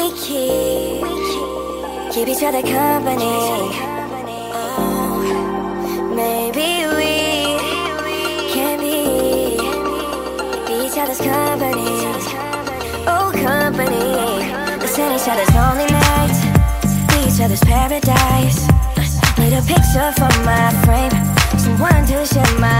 We keep, keep each other company. Oh, maybe we can be, be each other's company. Oh, company. Listen each other's lonely nights, be each other's paradise. Need a picture for my frame, someone to share my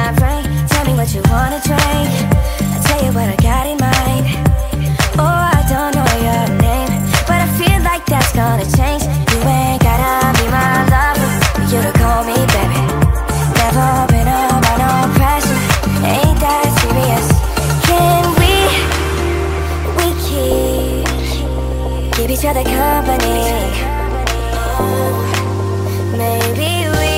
keep, each other company? Oh, maybe we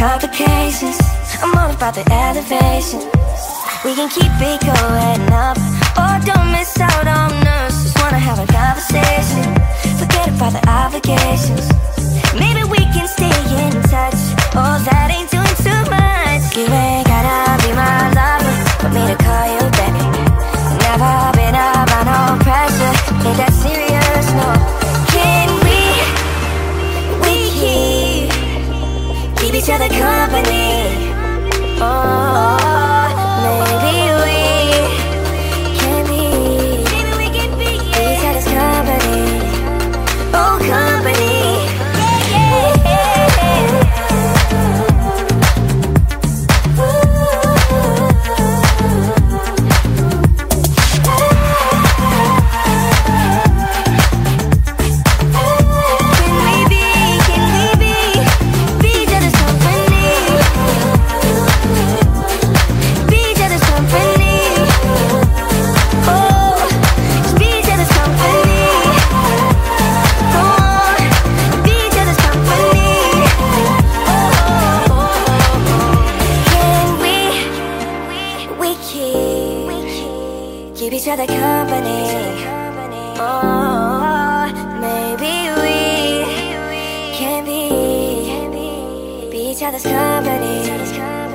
complications. I'm all about the elevation. We can keep it going up. Oh, don't miss out on each other company. Oh, oh, oh. Keep, each other company? Oh, maybe we can be, be each other's company.